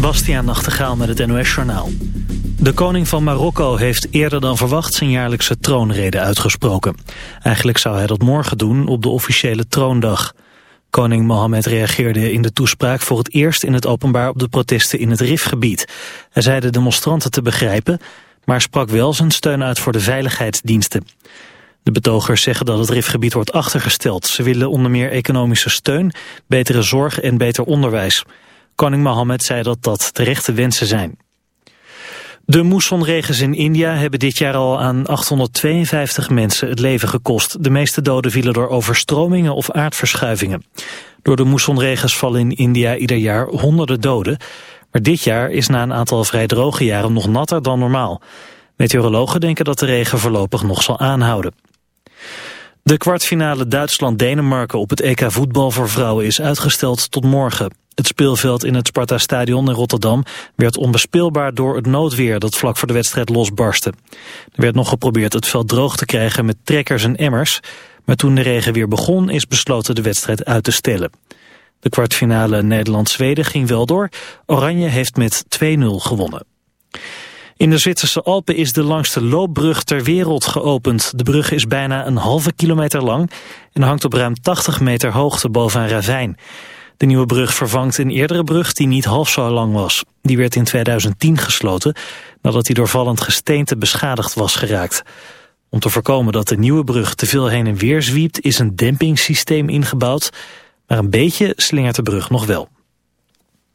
Bastiaan Nachtegaal met het NOS-journaal. De koning van Marokko heeft eerder dan verwacht zijn jaarlijkse troonrede uitgesproken. Eigenlijk zou hij dat morgen doen op de officiële troondag. Koning Mohammed reageerde in de toespraak voor het eerst in het openbaar op de protesten in het Rifgebied. Hij zei de demonstranten te begrijpen, maar sprak wel zijn steun uit voor de veiligheidsdiensten. De betogers zeggen dat het Rifgebied wordt achtergesteld. Ze willen onder meer economische steun, betere zorg en beter onderwijs. Koning Mohammed zei dat dat terechte wensen zijn. De moessonregens in India hebben dit jaar al aan 852 mensen het leven gekost. De meeste doden vielen door overstromingen of aardverschuivingen. Door de moessonregens vallen in India ieder jaar honderden doden. Maar dit jaar is na een aantal vrij droge jaren nog natter dan normaal. Meteorologen denken dat de regen voorlopig nog zal aanhouden. De kwartfinale Duitsland-Denemarken op het EK voetbal voor vrouwen is uitgesteld tot morgen. Het speelveld in het Sparta-stadion in Rotterdam werd onbespeelbaar door het noodweer dat vlak voor de wedstrijd losbarstte. Er werd nog geprobeerd het veld droog te krijgen met trekkers en emmers, maar toen de regen weer begon is besloten de wedstrijd uit te stellen. De kwartfinale Nederland-Zweden ging wel door. Oranje heeft met 2-0 gewonnen. In de Zwitserse Alpen is de langste loopbrug ter wereld geopend. De brug is bijna een halve kilometer lang en hangt op ruim 80 meter hoogte boven een ravijn. De nieuwe brug vervangt een eerdere brug die niet half zo lang was. Die werd in 2010 gesloten nadat die door vallend gesteente beschadigd was geraakt. Om te voorkomen dat de nieuwe brug te veel heen en weer zwiept is een dempingssysteem ingebouwd, maar een beetje slingert de brug nog wel.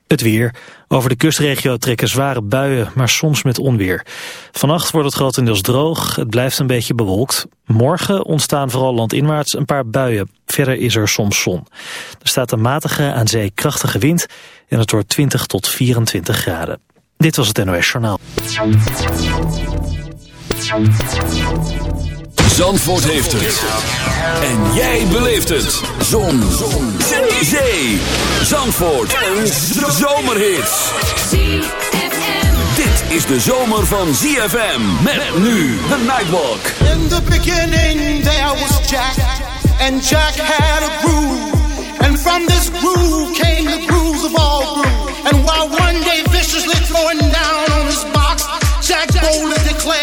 Het weer. Over de kustregio trekken zware buien, maar soms met onweer. Vannacht wordt het grotendeels droog, het blijft een beetje bewolkt. Morgen ontstaan vooral landinwaarts een paar buien. Verder is er soms zon. Er staat een matige, aan zee krachtige wind en het wordt 20 tot 24 graden. Dit was het NOS Journaal. Zandvoort heeft het. En jij beleeft het. Zon. Zon. Zee. Zandvoort. Een zomerhit. Dit is de zomer van ZFM. Met nu de Nightwalk. In the beginning there was Jack. And Jack had a groove. And from this groove came the grooves of all grooves. And while one day viciously throwing down on his box, Jack boldly declared,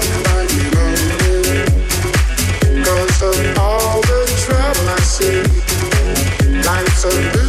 Of all the trouble I see, life's a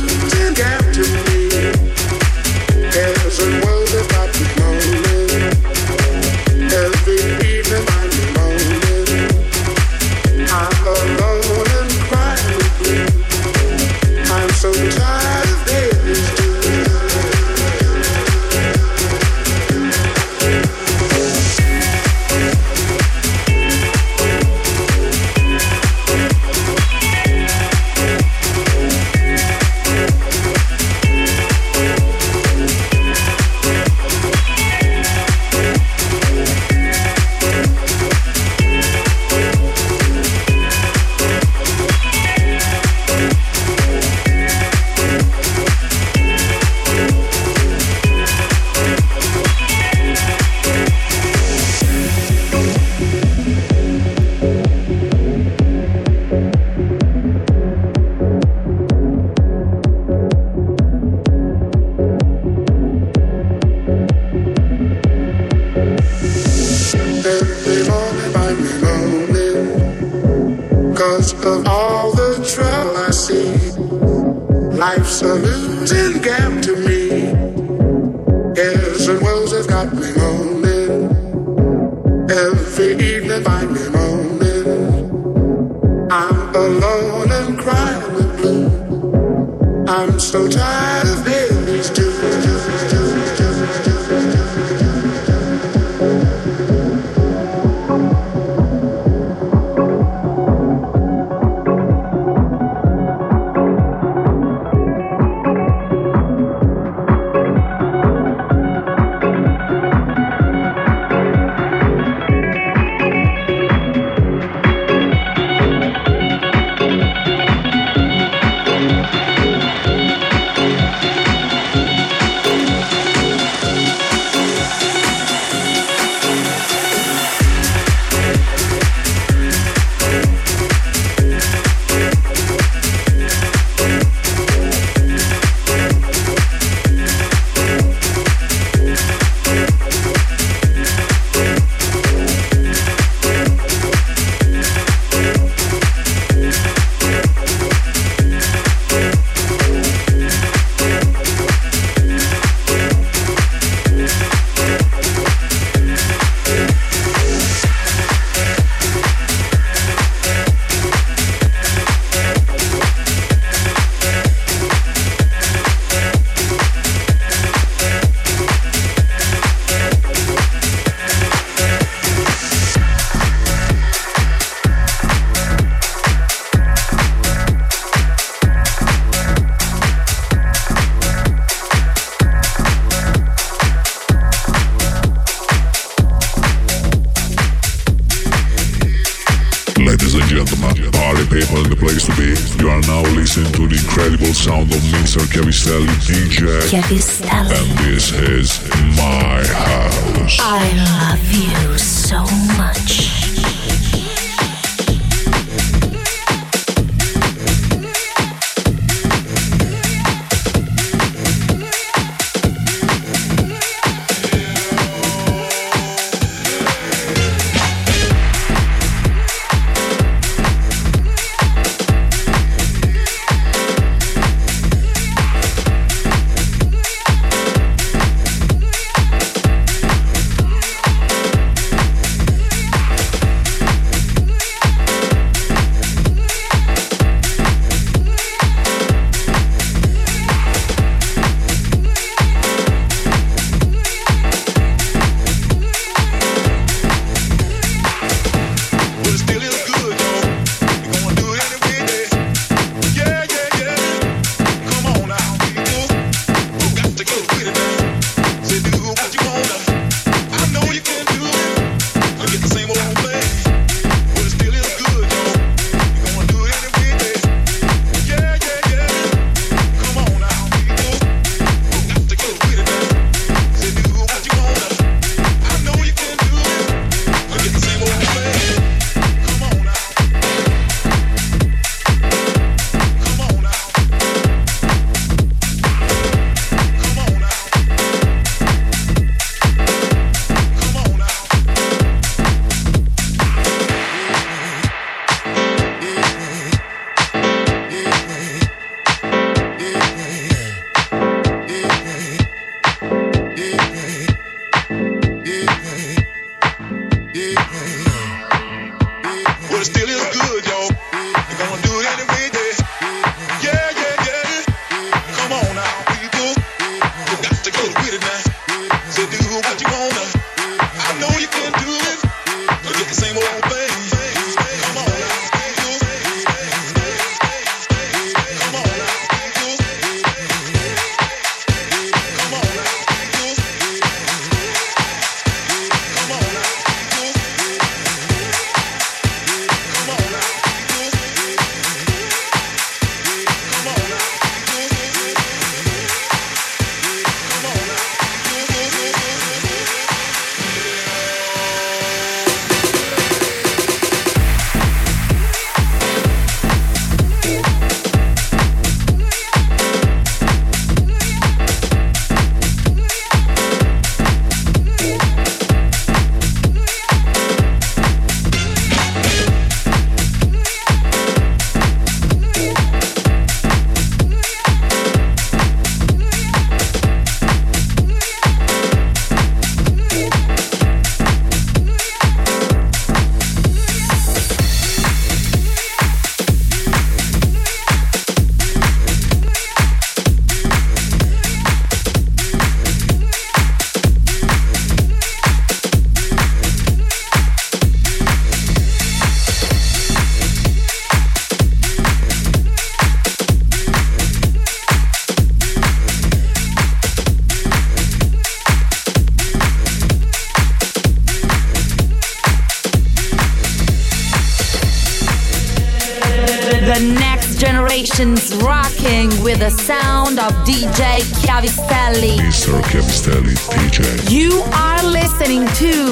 sound of DJ Chiavistelli. Mr. Chiavistelli, DJ. You are listening to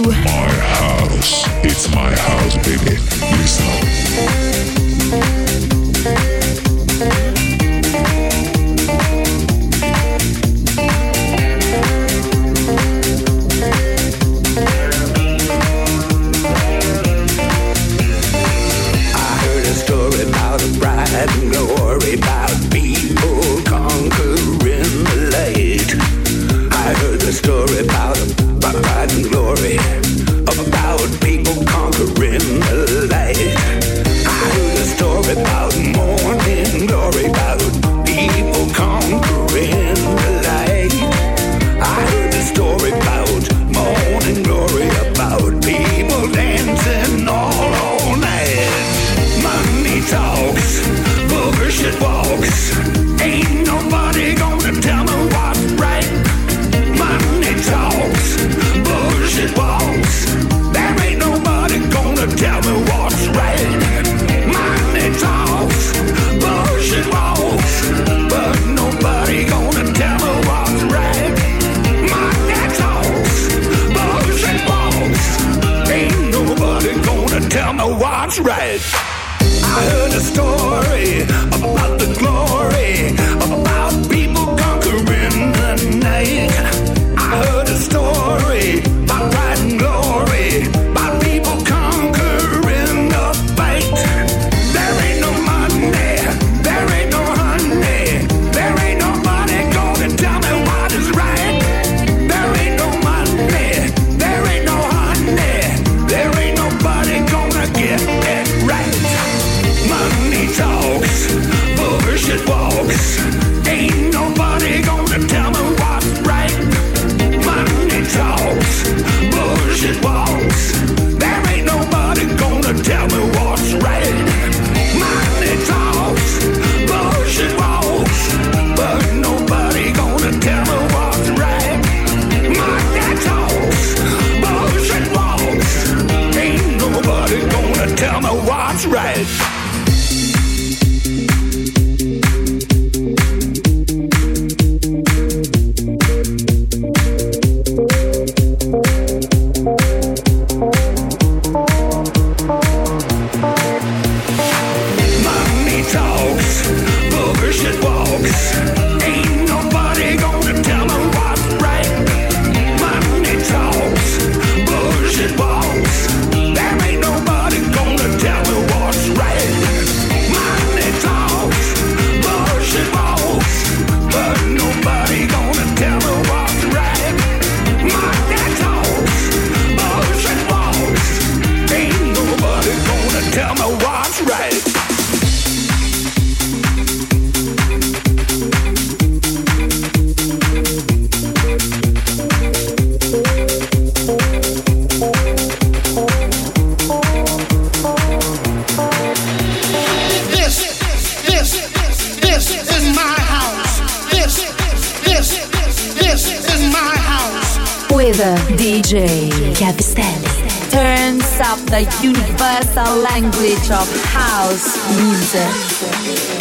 of house music.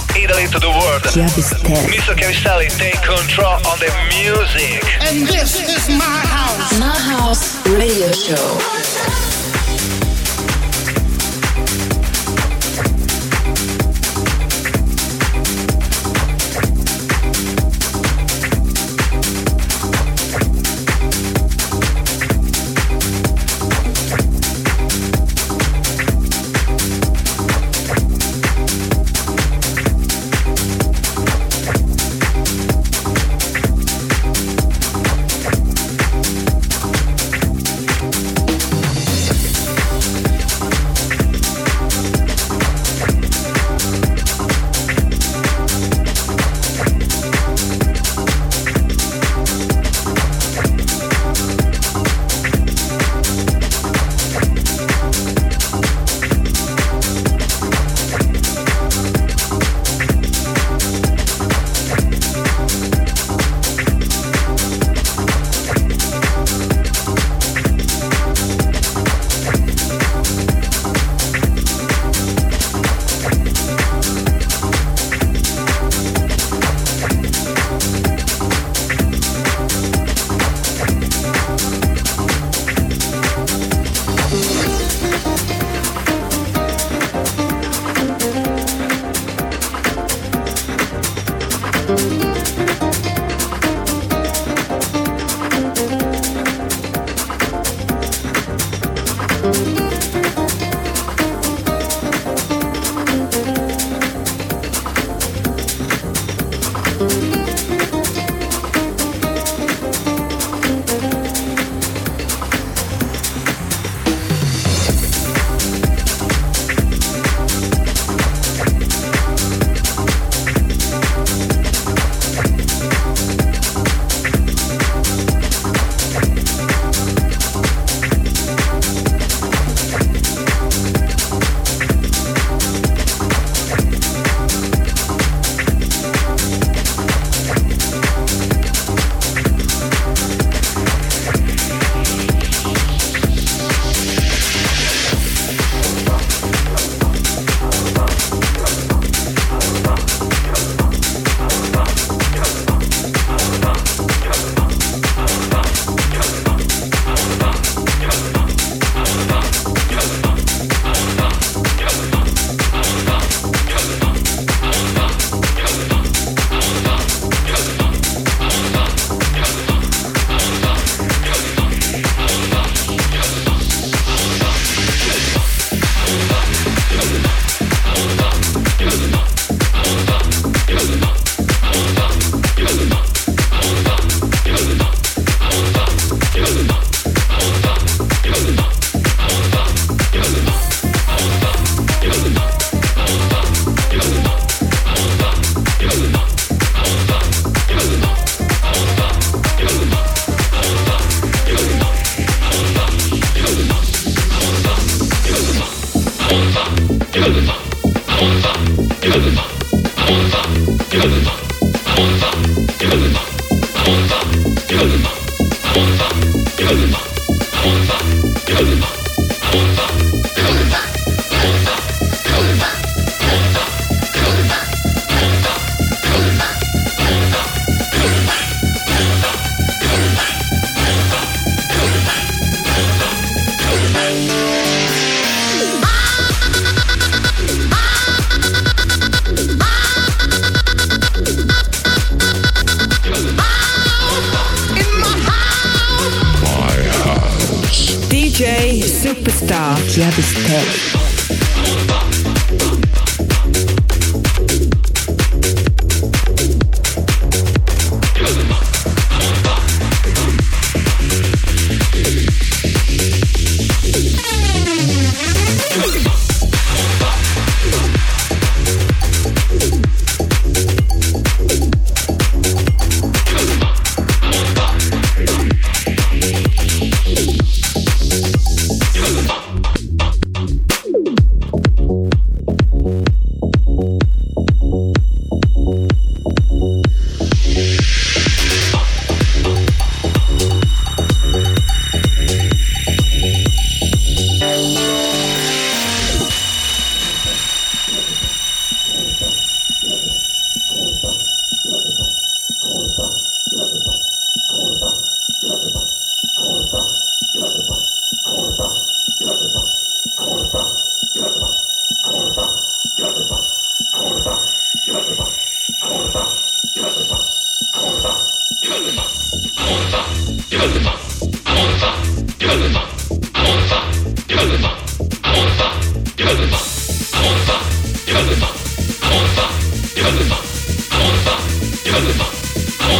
From Italy to the world. Mr. Cavistelli, take control on the music. And this is my house. My House Radio Show.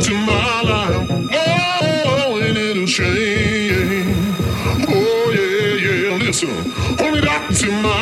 to my life. Oh, and it'll change. Oh, yeah, yeah, listen. Hold me back to my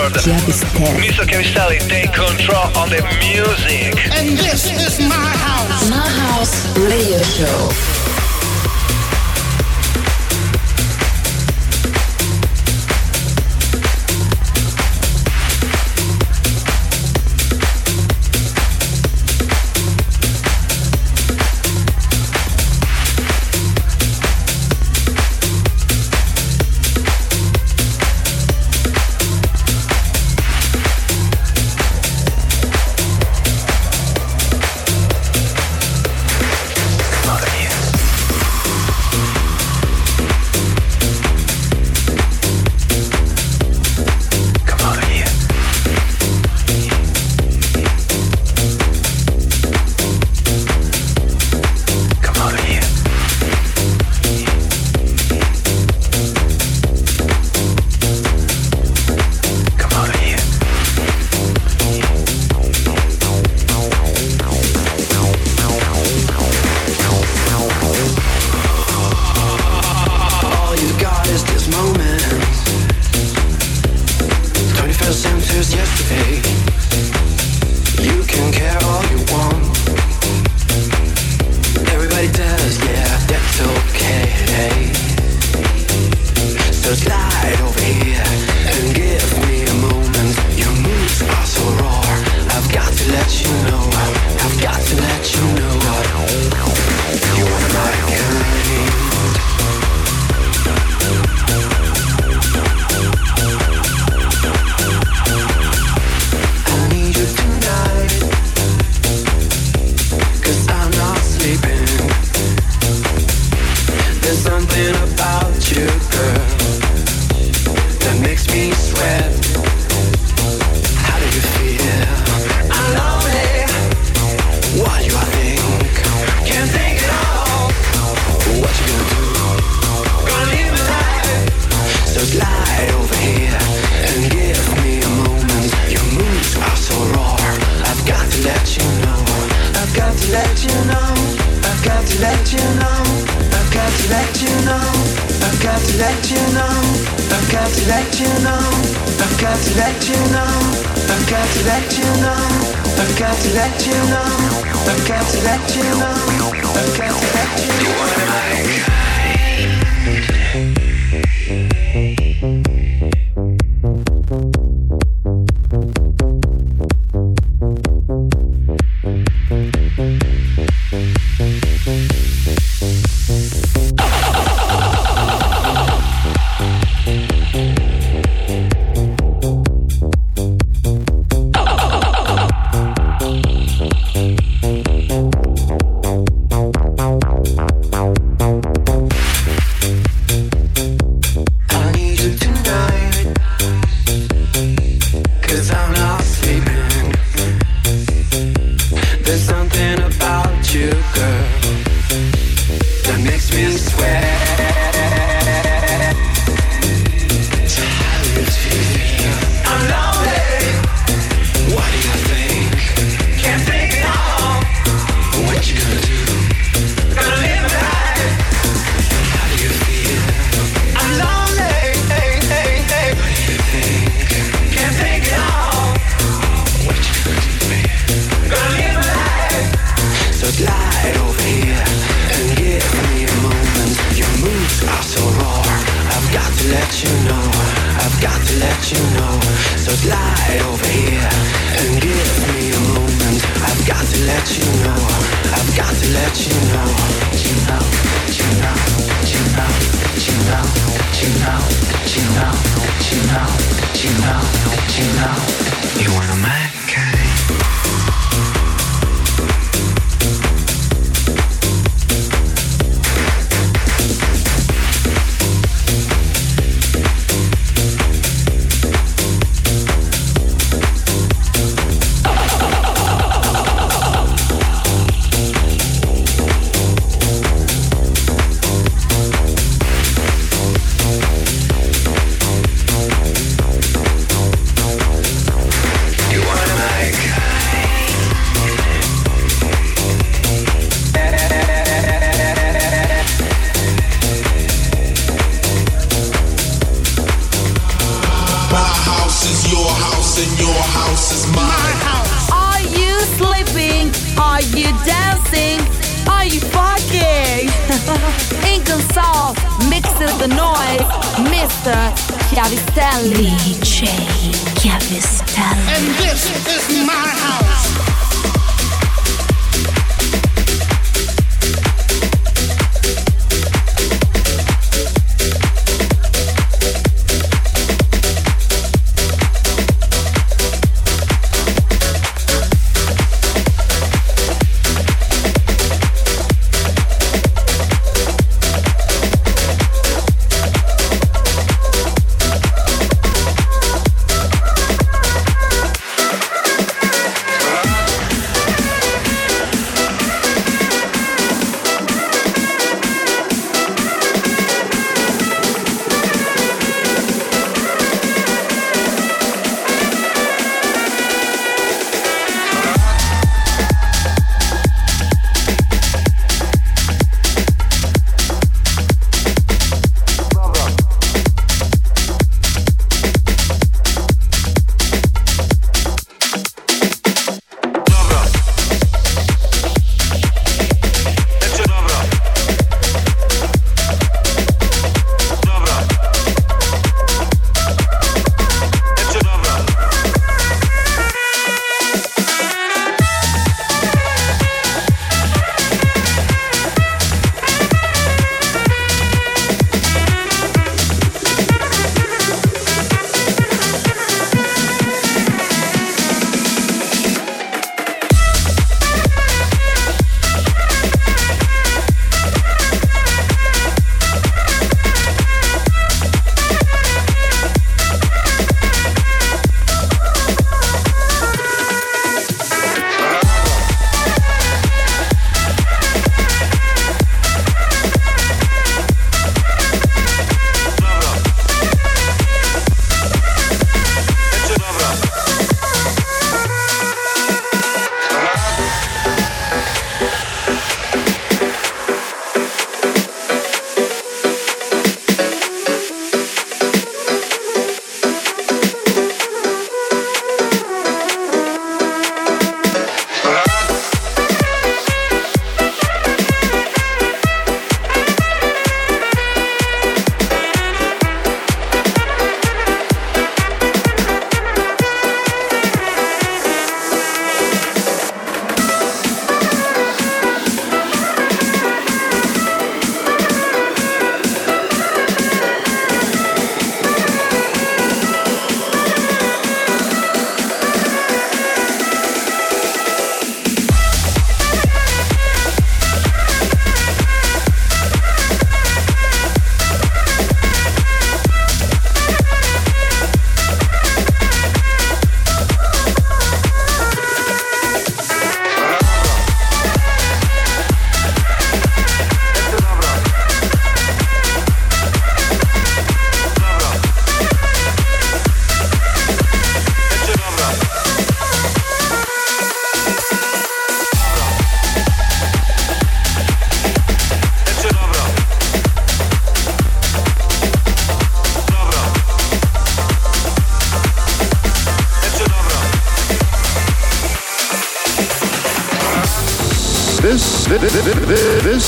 Record. Mr. Cavistelli, take control on the music. And this is my house. My house radio show.